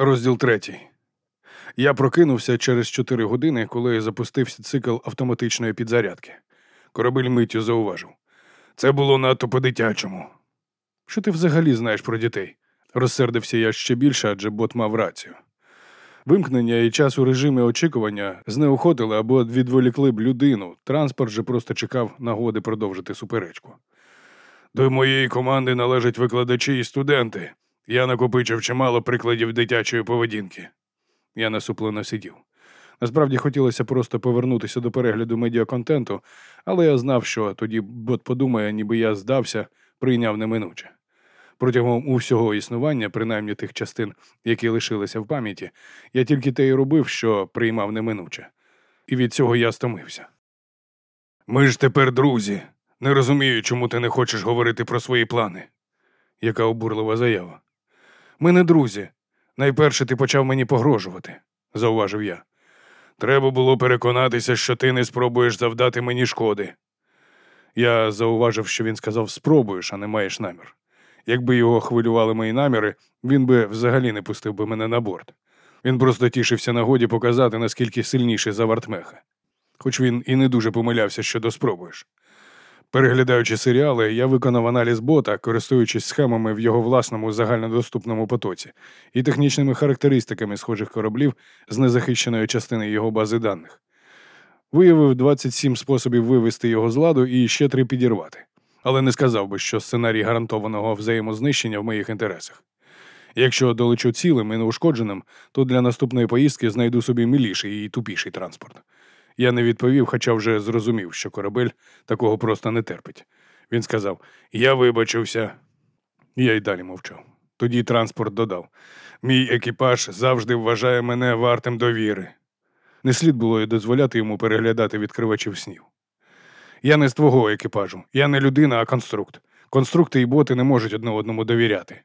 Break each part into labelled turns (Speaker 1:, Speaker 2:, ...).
Speaker 1: Розділ третій. Я прокинувся через чотири години, коли запустився цикл автоматичної підзарядки. Корабель миттю зауважив. Це було надто по-дитячому. Що ти взагалі знаєш про дітей? Розсердився я ще більше, адже бот мав рацію. Вимкнення і час у режимі очікування знеохотили або відволікли б людину. Транспорт же просто чекав нагоди продовжити суперечку. До моєї команди належать викладачі і студенти. Я накопичив чимало прикладів дитячої поведінки. Я насуплено сидів. Насправді хотілося просто повернутися до перегляду медіаконтенту, але я знав, що тоді бот подумає, ніби я здався, прийняв неминуче. Протягом усього існування, принаймні тих частин, які лишилися в пам'яті, я тільки те й робив, що приймав неминуче. І від цього я стомився. Ми ж тепер друзі. Не розумію, чому ти не хочеш говорити про свої плани. Яка обурлива заява. Ми не друзі. Найперше ти почав мені погрожувати, зауважив я. Треба було переконатися, що ти не спробуєш завдати мені шкоди. Я зауважив, що він сказав спробуєш, а не маєш намір. Якби його хвилювали мої наміри, він би взагалі не пустив би мене на борт. Він просто тішився нагоді показати, наскільки сильніший за Вартмеха. Хоч він і не дуже помилявся щодо спробуєш. Переглядаючи серіали, я виконав аналіз бота, користуючись схемами в його власному загальнодоступному потоці і технічними характеристиками схожих кораблів з незахищеної частини його бази даних. Виявив 27 способів вивести його з ладу і ще три підірвати. Але не сказав би, що сценарій гарантованого взаємознищення в моїх інтересах. Якщо долечу цілим і неушкодженим, то для наступної поїздки знайду собі миліший і тупіший транспорт. Я не відповів, хоча вже зрозумів, що корабель такого просто не терпить. Він сказав: Я вибачився. Я й далі мовчав. Тоді транспорт додав: Мій екіпаж завжди вважає мене вартим довіри. Не слід було й дозволяти йому переглядати відкривачів снів. Я не з твого екіпажу, я не людина, а конструкт. Конструкти і боти не можуть одне одному довіряти.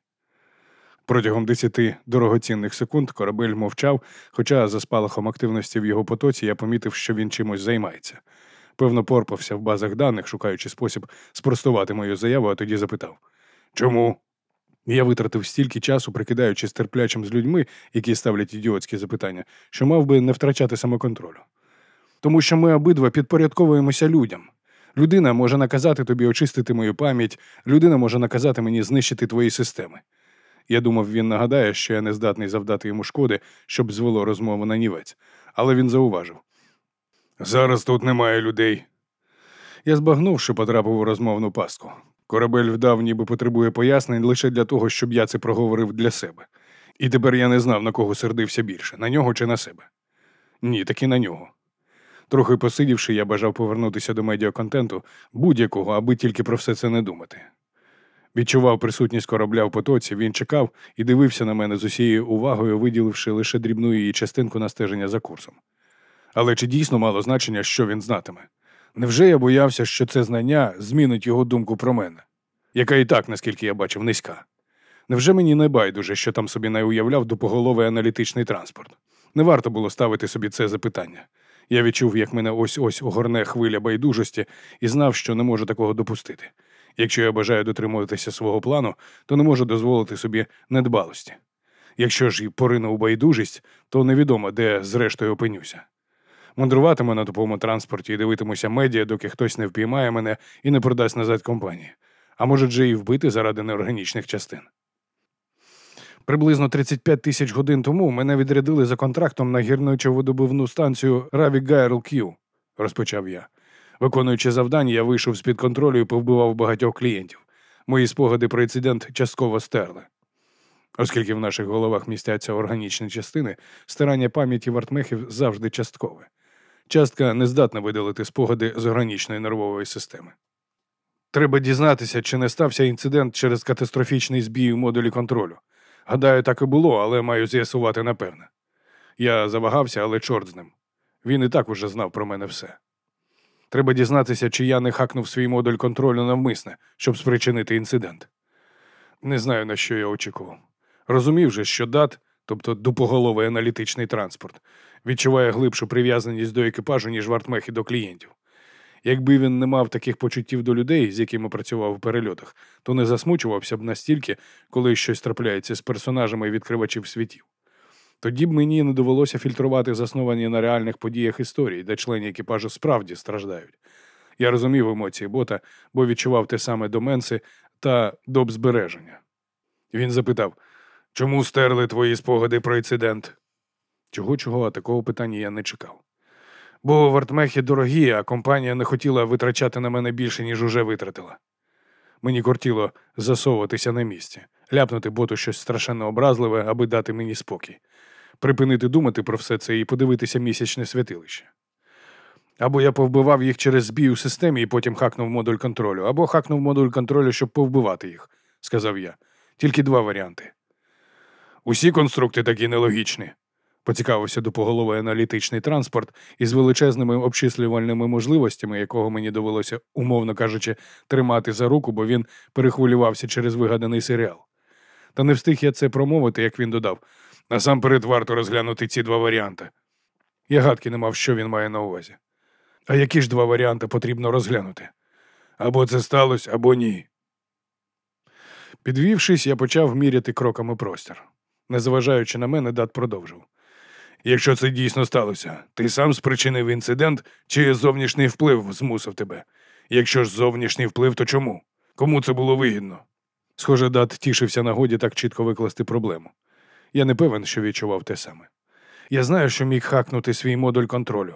Speaker 1: Протягом десяти дорогоцінних секунд корабель мовчав, хоча за спалахом активності в його потоці я помітив, що він чимось займається. Певно, порпався в базах даних, шукаючи спосіб спростувати мою заяву, а тоді запитав Чому? Я витратив стільки часу, прикидаючись терплячим з людьми, які ставлять ідіотські запитання, що мав би не втрачати самоконтролю. Тому що ми обидва підпорядковуємося людям. Людина може наказати тобі очистити мою пам'ять, людина може наказати мені знищити твої системи. Я думав, він нагадає, що я не здатний завдати йому шкоди, щоб звело розмову на нівець, але він зауважив. Зараз тут немає людей. Я збагнув, що потрапив у розмовну пастку. Корабель вдав, ніби потребує пояснень лише для того, щоб я це проговорив для себе. І тепер я не знав, на кого сердився більше на нього чи на себе. Ні, таки на нього. Трохи посидівши, я бажав повернутися до медіаконтенту будь-якого, аби тільки про все це не думати. Відчував присутність корабля в потоці, він чекав і дивився на мене з усією увагою, виділивши лише дрібну її частинку на стеження за курсом. Але чи дійсно мало значення, що він знатиме? Невже я боявся, що це знання змінить його думку про мене, яка і так, наскільки я бачив, низька? Невже мені не байдуже, що там собі не уявляв допоголовий аналітичний транспорт? Не варто було ставити собі це запитання. Я відчув, як мене ось ось огорне хвиля байдужості і знав, що не можу такого допустити. Якщо я бажаю дотримуватися свого плану, то не можу дозволити собі недбалості. Якщо ж і порину у байдужість, то невідомо, де зрештою опинюся. Мандруватиму на тупому транспорті і дивитимуся медіа, доки хтось не впіймає мене і не продасть назад компанії, а може же і вбити заради неорганічних частин. Приблизно 35 тисяч годин тому мене відрядили за контрактом на гірничо-водобивну станцію Раві Гайрл К'ю, розпочав я. Виконуючи завдання, я вийшов з-під контролю і повбивав багатьох клієнтів. Мої спогади про інцидент частково стерли. Оскільки в наших головах містяться органічні частини, стирання пам'яті вартмехів завжди часткове. Частка не здатна видалити спогади з органічної нервової системи. Треба дізнатися, чи не стався інцидент через катастрофічний збій у модулі контролю. Гадаю, так і було, але маю з'ясувати напевне. Я завагався, але чорт з ним. Він і так уже знав про мене все. Треба дізнатися, чи я не хакнув свій модуль контролю навмисне, щоб спричинити інцидент. Не знаю, на що я очікував. Розумів же, що дат, тобто дупоголовий аналітичний транспорт, відчуває глибшу прив'язаність до екіпажу, ніж вартмехи до клієнтів. Якби він не мав таких почуттів до людей, з якими працював у перельотах, то не засмучувався б настільки, коли щось трапляється з персонажами відкривачів світів. Тоді б мені не довелося фільтрувати засновані на реальних подіях історії, де члені екіпажу справді страждають. Я розумів емоції бота, бо відчував те саме до Менси та доб збереження. Він запитав, чому стерли твої спогади про інцидент? Чого, чого, а такого питання я не чекав. Бо вартмехи дорогі, а компанія не хотіла витрачати на мене більше, ніж уже витратила. Мені кортіло засовуватися на місці, ляпнути боту щось страшенно образливе, аби дати мені спокій, припинити думати про все це і подивитися місячне святилище. Або я повбивав їх через збій у системі і потім хакнув модуль контролю, або хакнув модуль контролю, щоб повбивати їх, сказав я. Тільки два варіанти. Усі конструкти такі нелогічні, поцікавився допоголовий аналітичний транспорт із величезними обчислювальними можливостями, якого мені довелося, умовно кажучи, тримати за руку, бо він перехвилювався через вигаданий серіал. Та не встиг я це промовити, як він додав. Насамперед варто розглянути ці два варіанти. Я гадки не мав, що він має на увазі. А які ж два варіанти потрібно розглянути? Або це сталося, або ні. Підвівшись, я почав міряти кроками простір. Незважаючи на мене, дат продовжив. Якщо це дійсно сталося, ти сам спричинив інцидент чи зовнішній вплив змусив тебе? Якщо ж зовнішній вплив, то чому? Кому це було вигідно? Схоже, дат тішився нагоді так чітко викласти проблему. Я не певен, що відчував те саме. Я знаю, що міг хакнути свій модуль контролю,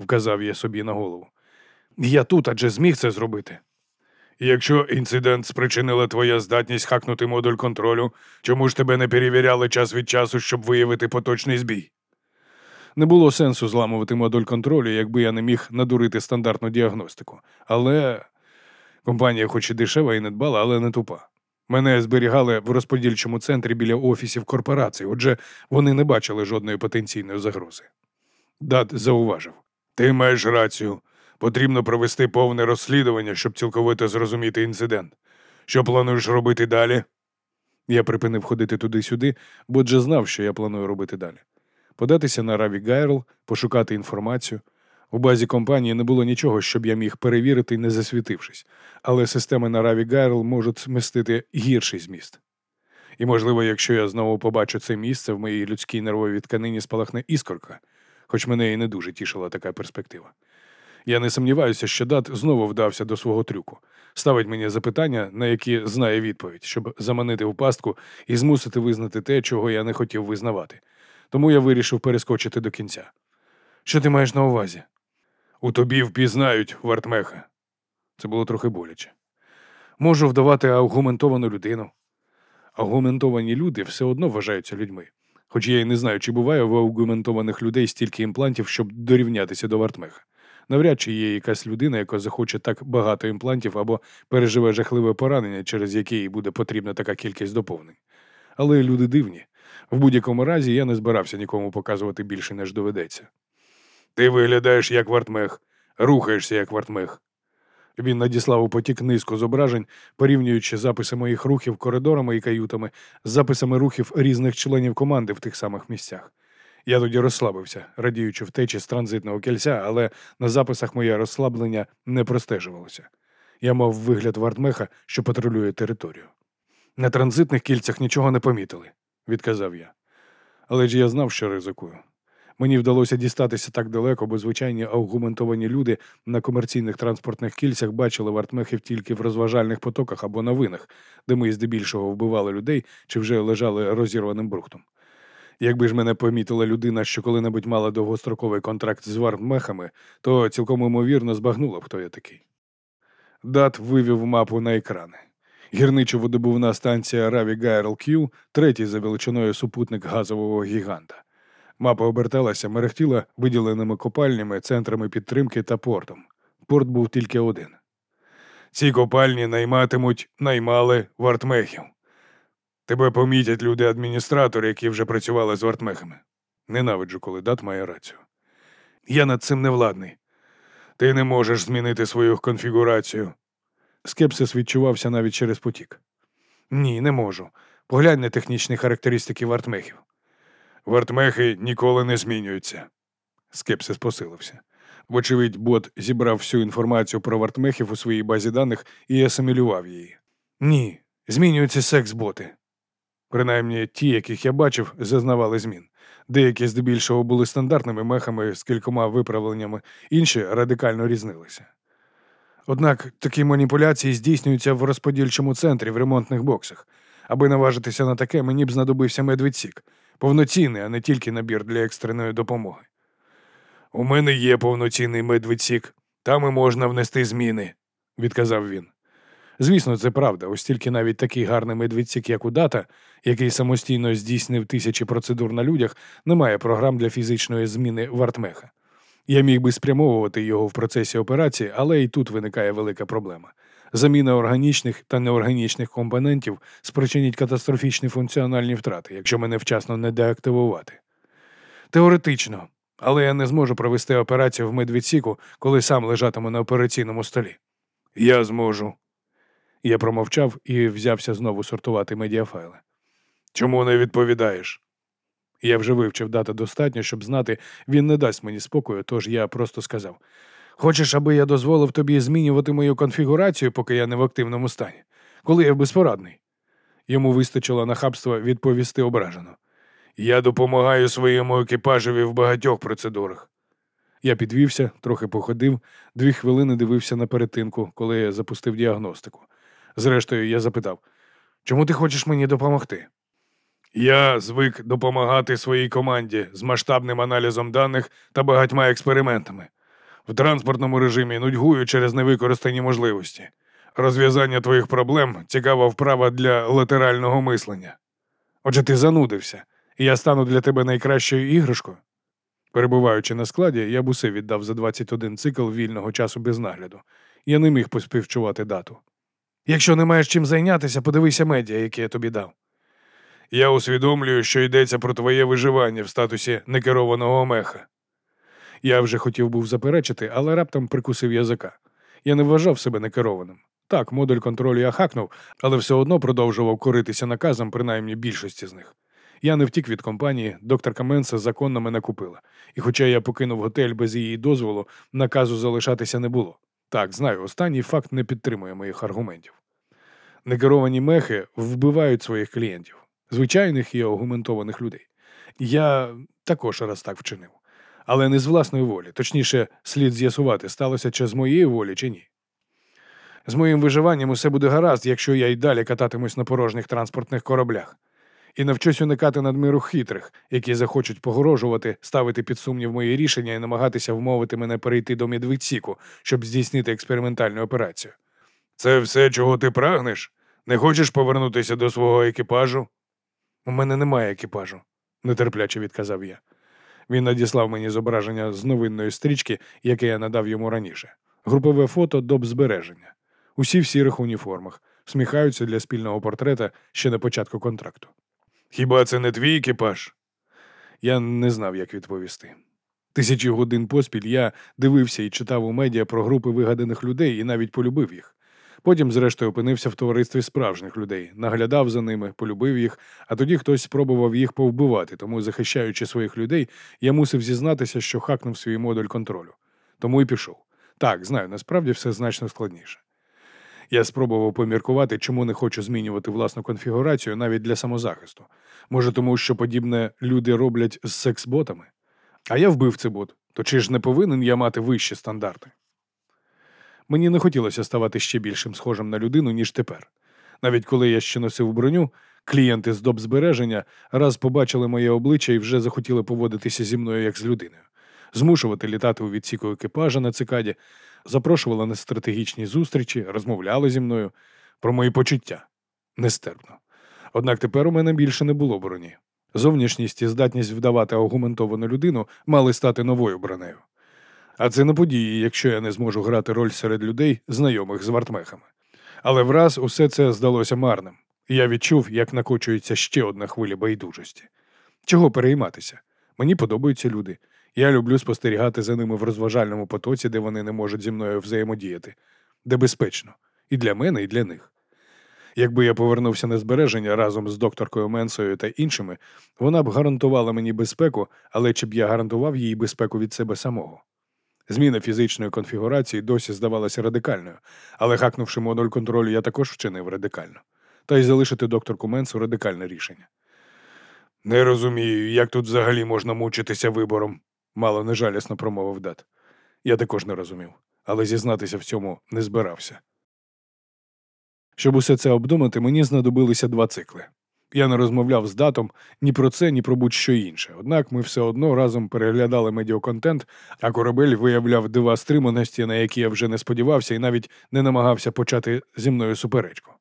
Speaker 1: вказав я собі на голову. Я тут адже зміг це зробити. Якщо інцидент спричинила твоя здатність хакнути модуль контролю, чому ж тебе не перевіряли час від часу, щоб виявити поточний збій? Не було сенсу зламувати модуль контролю, якби я не міг надурити стандартну діагностику. Але компанія, хоч і дешева і не дбала, але не тупа. Мене зберігали в розподільчому центрі біля офісів корпорації, отже, вони не бачили жодної потенційної загрози. Дат зауважив: Ти маєш рацію. Потрібно провести повне розслідування, щоб цілковито зрозуміти інцидент. Що плануєш робити далі? Я припинив ходити туди-сюди, бо вже знав, що я планую робити далі. Податися на Раві Гайрл, пошукати інформацію. У базі компанії не було нічого, щоб я міг перевірити, не засвітившись, але системи на Раві Гайрл можуть змістити гірший зміст. І, можливо, якщо я знову побачу це місце, в моїй людській нервовій тканині спалахне іскорка, хоч мене і не дуже тішила така перспектива. Я не сумніваюся, що дат знову вдався до свого трюку, ставить мені запитання, на які знає відповідь, щоб заманити в пастку і змусити визнати те, чого я не хотів визнавати. Тому я вирішив перескочити до кінця. Що ти маєш на увазі? У тобі впізнають Вартмеха. Це було трохи боляче. Можу вдавати аргументовану людину. Аргументовані люди все одно вважаються людьми. Хоч я і не знаю, чи буває в аргументованих людей стільки імплантів, щоб дорівнятися до Вартмеха. Навряд чи є якась людина, яка захоче так багато імплантів або переживе жахливе поранення, через яке їй буде потрібна така кількість доповнень. Але люди дивні. В будь-якому разі я не збирався нікому показувати більше, ніж доведеться. Ти виглядаєш як вартмех, рухаєшся як вартмех. Він надіслав у потік низку зображень, порівнюючи записи моїх рухів коридорами і каютами з записами рухів різних членів команди в тих самих місцях. Я тоді розслабився, радіючи втечі з транзитного кільця, але на записах моє розслаблення не простежувалося. Я мав вигляд вартмеха, що патрулює територію. На транзитних кільцях нічого не помітили, відказав я. Але ж я знав, що ризикую. Мені вдалося дістатися так далеко, бо звичайні аргументовані люди на комерційних транспортних кільцях бачили вартмехів тільки в розважальних потоках або новинах, де ми здебільшого вбивали людей чи вже лежали розірваним брухтом. Якби ж мене помітила людина, що коли-небудь мала довгостроковий контракт з вартмехами, то цілком ймовірно збагнула б, хто я такий. Дат вивів мапу на екрани. Гірничо-водобувна станція Раві Гайрл К'ю, третій за величиною супутник газового гіганта. Мапа оберталася, мерехтіла виділеними копальнями, центрами підтримки та портом. Порт був тільки один. Ці копальні найматимуть, наймали вартмехів. Тебе помітять люди-адміністратори, які вже працювали з вартмехами. Ненавиджу, коли дат має рацію. Я над цим не владний. Ти не можеш змінити свою конфігурацію. Скепсис відчувався навіть через потік. Ні, не можу. Поглянь на технічні характеристики вартмехів. Вартмехи ніколи не змінюються. Скепсис посилився. Вочевидь, бот зібрав всю інформацію про вартмехів у своїй базі даних і асимілював її. Ні, змінюються секс-боти. Принаймні ті, яких я бачив, зазнавали змін. Деякі здебільшого були стандартними мехами з кількома виправленнями, інші радикально різнилися. Однак такі маніпуляції здійснюються в розподільчому центрі в ремонтних боксах. Аби наважитися на таке, мені б знадобився медвідсік. Повноцінний, а не тільки набір для екстреної допомоги. У мене є повноцінний медвідсік, там і можна внести зміни, відказав він. Звісно, це правда, ось тільки навіть такий гарний медвідсік, як у дата, який самостійно здійснив тисячі процедур на людях, не має програм для фізичної зміни вартмеха. Я міг би спрямовувати його в процесі операції, але і тут виникає велика проблема. Заміна органічних та неорганічних компонентів спричинить катастрофічні функціональні втрати, якщо мене вчасно не деактивувати. Теоретично, але я не зможу провести операцію в медвідсіку, коли сам лежатиму на операційному столі. Я зможу. Я промовчав і взявся знову сортувати медіафайли. Чому не відповідаєш? Я вже вивчив дата достатньо, щоб знати, він не дасть мені спокою, тож я просто сказав: Хочеш, аби я дозволив тобі змінювати мою конфігурацію, поки я не в активному стані, коли я безпорадний? Йому вистачило нахабства відповісти ображено. Я допомагаю своєму екіпажеві в багатьох процедурах. Я підвівся, трохи походив, дві хвилини дивився на перетинку, коли я запустив діагностику. Зрештою, я запитав, чому ти хочеш мені допомогти? Я звик допомагати своїй команді з масштабним аналізом даних та багатьма експериментами. В транспортному режимі нудьгую через невикористані можливості. Розв'язання твоїх проблем цікава вправа для латерального мислення. Отже, ти занудився, і я стану для тебе найкращою іграшкою. Перебуваючи на складі, я б усе віддав за 21 цикл вільного часу без нагляду. Я не міг поспівчувати дату. Якщо не маєш чим зайнятися, подивися медіа, які я тобі дав. Я усвідомлюю, що йдеться про твоє виживання в статусі некерованого меха. Я вже хотів був заперечити, але раптом прикусив язика. Я не вважав себе некерованим. Так, модуль контролю я хакнув, але все одно продовжував коритися наказом, принаймні більшості з них. Я не втік від компанії, докторка Менса законно мене купила. І хоча я покинув готель без її дозволу, наказу залишатися не було. Так, знаю, останній факт не підтримує моїх аргументів. Некеровані мехи вбивають своїх клієнтів, звичайних і агументованих людей. Я також раз так вчинив, але не з власної волі, точніше, слід з'ясувати, сталося чи з моєї волі, чи ні. З моїм виживанням усе буде гаразд, якщо я й далі кататимусь на порожніх транспортних кораблях. І навчусь уникати надміру хитрих, які захочуть погрожувати, ставити під сумнів мої рішення і намагатися вмовити мене перейти до Медведсіку, щоб здійснити експериментальну операцію. Це все, чого ти прагнеш? Не хочеш повернутися до свого екіпажу? У мене немає екіпажу, нетерпляче відказав я. Він надіслав мені зображення з новинної стрічки, яке я надав йому раніше. Групове фото доб збереження. Усі в сірих уніформах, всміхаються для спільного портрета ще на початку контракту. Хіба це не твій екіпаж? Я не знав, як відповісти. Тисячі годин поспіль я дивився і читав у медіа про групи вигаданих людей і навіть полюбив їх. Потім, зрештою, опинився в товаристві справжніх людей, наглядав за ними, полюбив їх, а тоді хтось спробував їх повбивати, тому, захищаючи своїх людей, я мусив зізнатися, що хакнув свій модуль контролю. Тому і пішов. Так, знаю, насправді все значно складніше. Я спробував поміркувати, чому не хочу змінювати власну конфігурацію навіть для самозахисту. Може, тому що подібне люди роблять з секс-ботами? А я вбив цей бот, то чи ж не повинен я мати вищі стандарти? Мені не хотілося ставати ще більшим схожим на людину, ніж тепер. Навіть коли я ще носив броню, клієнти з доб збереження раз побачили моє обличчя і вже захотіли поводитися зі мною як з людиною, змушувати літати у відсіку екіпажа на цикаді, запрошували на стратегічні зустрічі, розмовляли зі мною про мої почуття. Нестерпно. Однак тепер у мене більше не було броні. Зовнішність і здатність вдавати аргументовану людину мали стати новою бронею. А це на події, якщо я не зможу грати роль серед людей, знайомих з вартмехами. Але враз усе це здалося марним, я відчув, як накочується ще одна хвиля байдужості. Чого перейматися? Мені подобаються люди. Я люблю спостерігати за ними в розважальному потоці, де вони не можуть зі мною взаємодіяти, де безпечно, і для мене, і для них. Якби я повернувся на збереження разом з докторкою Менсою та іншими, вона б гарантувала мені безпеку, але чи б я гарантував їй безпеку від себе самого? Зміна фізичної конфігурації досі здавалася радикальною, але хакнувши модуль контролю, я також вчинив радикально. та й залишити докторку Менсу радикальне рішення. Не розумію, як тут взагалі можна мучитися вибором, мало нежалісно промовив дат. Я також не розумів, але зізнатися в цьому не збирався. Щоб усе це обдумати, мені знадобилися два цикли. Я не розмовляв з датом ні про це, ні про будь-що інше. Однак ми все одно разом переглядали медіаконтент, а корабель виявляв дива стриманості, на які я вже не сподівався, і навіть не намагався почати зі мною суперечку.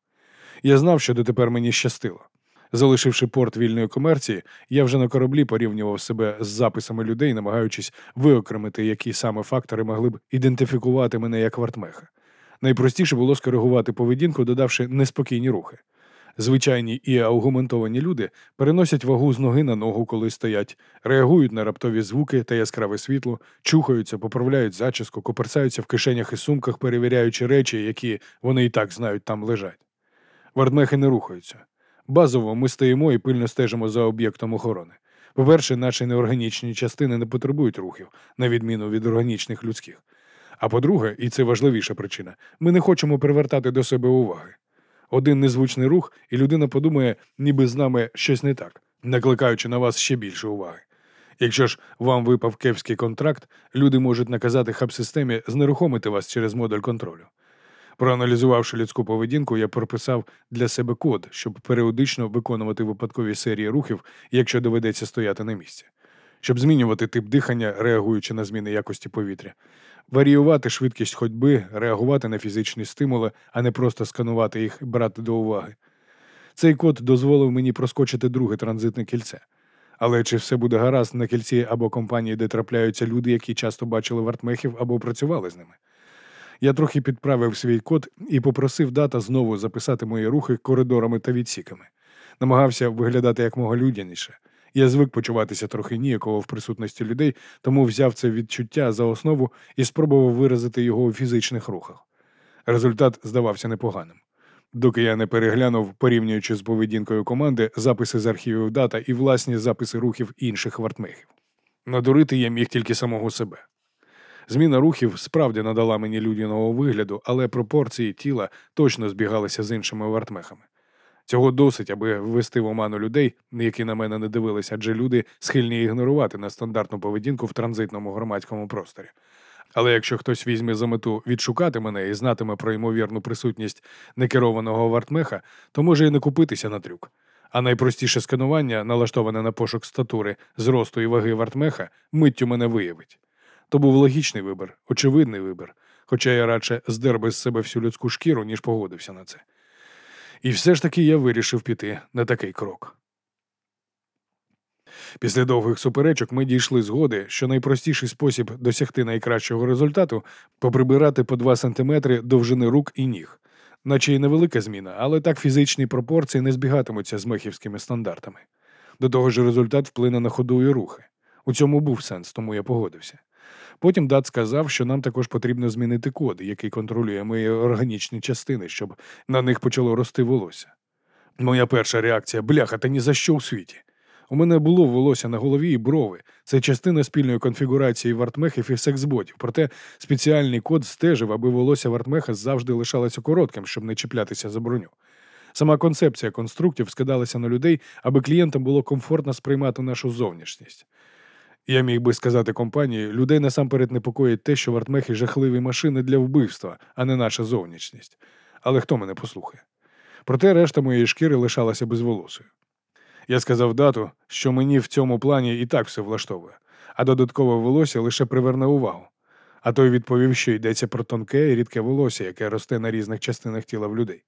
Speaker 1: Я знав, що дотепер мені щастило. Залишивши порт вільної комерції, я вже на кораблі порівнював себе з записами людей, намагаючись виокремити, які саме фактори могли б ідентифікувати мене як вартмеха. Найпростіше було скоригувати поведінку, додавши неспокійні рухи. Звичайні і аугументовані люди переносять вагу з ноги на ногу, коли стоять, реагують на раптові звуки та яскраве світло, чухаються, поправляють зачіску, коперсаються в кишенях і сумках, перевіряючи речі, які вони і так знають там лежать. Вардмехи не рухаються. Базово ми стоїмо і пильно стежимо за об'єктом охорони. По-перше, наші неорганічні частини не потребують рухів, на відміну від органічних людських. А по-друге, і це важливіша причина, ми не хочемо привертати до себе уваги. Один незвучний рух, і людина подумає, ніби з нами щось не так, накликаючи на вас ще більше уваги. Якщо ж вам випав кепський контракт, люди можуть наказати хаб-системі знерухомити вас через модуль контролю. Проаналізувавши людську поведінку, я прописав для себе код, щоб періодично виконувати випадкові серії рухів, якщо доведеться стояти на місці, щоб змінювати тип дихання, реагуючи на зміни якості повітря, варіювати швидкість ходьби, реагувати на фізичні стимули, а не просто сканувати їх і брати до уваги. Цей код дозволив мені проскочити друге транзитне кільце. Але чи все буде гаразд на кільці або компанії, де трапляються люди, які часто бачили вартмехів або працювали з ними? Я трохи підправив свій код і попросив дата знову записати мої рухи коридорами та відсіками. Намагався виглядати якмога людяніше. Я звик почуватися трохи ніяково в присутності людей, тому взяв це відчуття за основу і спробував виразити його у фізичних рухах. Результат здавався непоганим. Доки я не переглянув, порівнюючи з поведінкою команди, записи з архівів дата і власні записи рухів інших вартмехів. Надурити я міг тільки самого себе. Зміна рухів справді надала мені людяного вигляду, але пропорції тіла точно збігалися з іншими вартмехами. Цього досить, аби ввести в оману людей, які на мене не дивилися, адже люди схильні ігнорувати нестандартну поведінку в транзитному громадському просторі. Але якщо хтось візьме за мету відшукати мене і знатиме про ймовірну присутність некерованого вартмеха, то може і не купитися на трюк. А найпростіше сканування, налаштоване на пошук статури, зросту і ваги вартмеха, миттю мене виявить. То був логічний вибір, очевидний вибір, хоча я радше здер би з себе всю людську шкіру, ніж погодився на це. І все ж таки я вирішив піти на такий крок. Після довгих суперечок ми дійшли згоди, що найпростіший спосіб досягти найкращого результату поприбирати по 2 см довжини рук і ніг, наче й невелика зміна, але так фізичні пропорції не збігатимуться з мехівськими стандартами. До того ж, результат вплине на ходу і рухи. У цьому був сенс, тому я погодився. Потім Дат сказав, що нам також потрібно змінити код, який контролює мої органічні частини, щоб на них почало рости волосся. Моя перша реакція бляха, та ні за що у світі. У мене було волосся на голові і брови. Це частина спільної конфігурації вартмехів і сексботів. Проте спеціальний код стежив, аби волосся вартмеха завжди лишалося коротким, щоб не чіплятися за броню. Сама концепція конструктів скидалася на людей, аби клієнтам було комфортно сприймати нашу зовнішність. Я міг би сказати компанії, людей насамперед непокоїть те, що вартмехи жахливі машини для вбивства, а не наша зовнішність. Але хто мене послухає? Проте решта моєї шкіри лишалася безволосою. Я сказав дату, що мені в цьому плані і так все влаштовує, а додаткове волосся лише приверне увагу. А той відповів, що йдеться про тонке і рідке волосся, яке росте на різних частинах тіла в людей.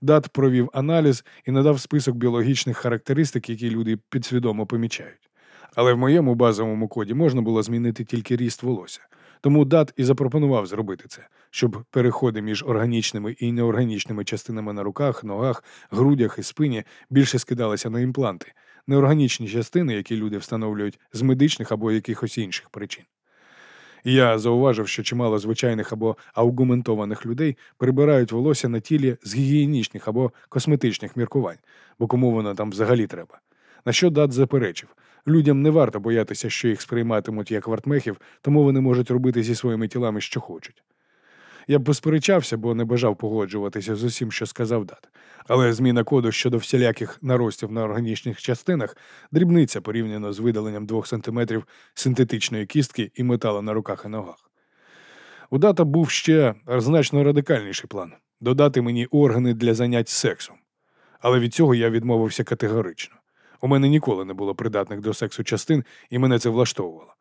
Speaker 1: Дат провів аналіз і надав список біологічних характеристик, які люди підсвідомо помічають. Але в моєму базовому коді можна було змінити тільки ріст волосся. Тому дат і запропонував зробити це, щоб переходи між органічними і неорганічними частинами на руках, ногах, грудях і спині більше скидалися на імпланти, неорганічні частини, які люди встановлюють з медичних або якихось інших причин. Я зауважив, що чимало звичайних або аугументованих людей прибирають волосся на тілі з гігієнічних або косметичних міркувань, бо кому воно там взагалі треба. На що дат заперечив, Людям не варто боятися, що їх сприйматимуть як вартмехів, тому вони можуть робити зі своїми тілами, що хочуть. Я б посперечався, бо не бажав погоджуватися з усім, що сказав дат. Але зміна коду щодо всіляких наростів на органічних частинах дрібниця порівняно з видаленням двох сантиметрів синтетичної кістки і металу на руках і ногах. У дата був ще значно радикальніший план додати мені органи для занять сексом. Але від цього я відмовився категорично. У мене ніколи не було придатних до сексу частин, і мене це влаштовувало.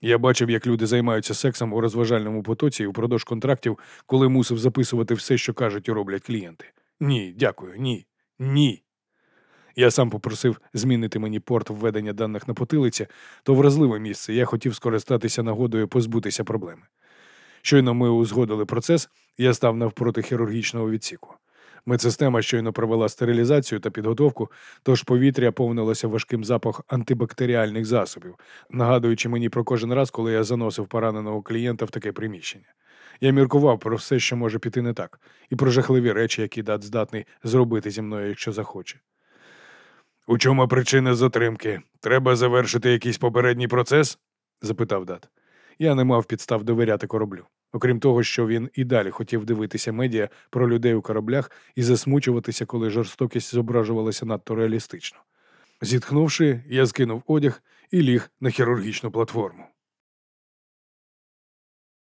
Speaker 1: Я бачив, як люди займаються сексом у розважальному потоці упродовж контрактів, коли мусив записувати все, що кажуть і роблять клієнти. Ні, дякую, ні, ні. Я сам попросив змінити мені порт введення даних на потилиці, то вразливе місце, я хотів скористатися нагодою позбутися проблеми. Щойно ми узгодили процес, я став навпроти хірургічного відсіку. Медсистема щойно провела стерилізацію та підготовку, тож повітря повнилося важким запах антибактеріальних засобів, нагадуючи мені про кожен раз, коли я заносив пораненого клієнта в таке приміщення. Я міркував про все, що може піти не так, і про жахливі речі, які дат здатний зробити зі мною, якщо захоче. У чому причина затримки? Треба завершити якийсь попередній процес? запитав дат. Я не мав підстав довіряти кораблю. Окрім того, що він і далі хотів дивитися медіа про людей у кораблях і засмучуватися, коли жорстокість зображувалася надто реалістично. Зітхнувши, я скинув одяг і ліг на хірургічну платформу.